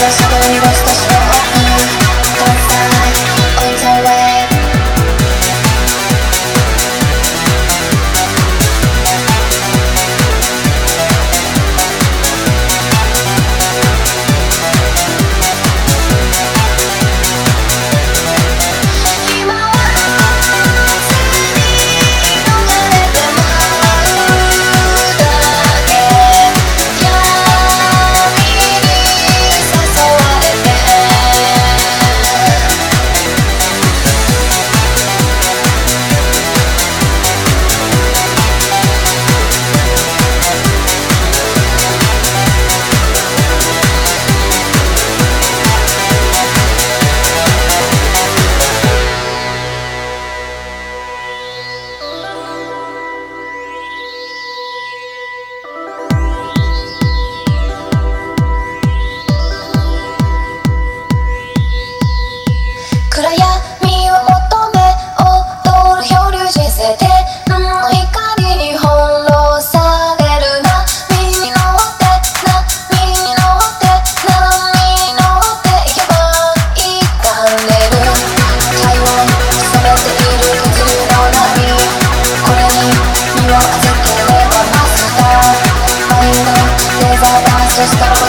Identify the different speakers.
Speaker 1: just believe superstar